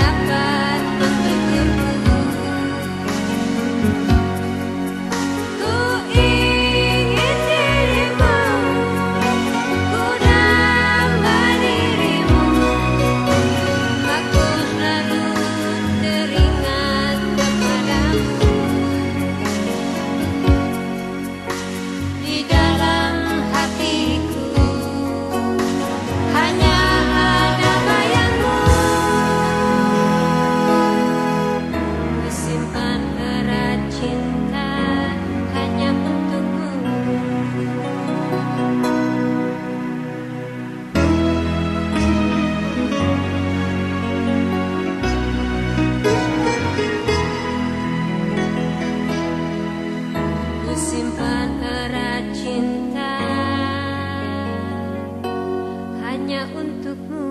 kenapa took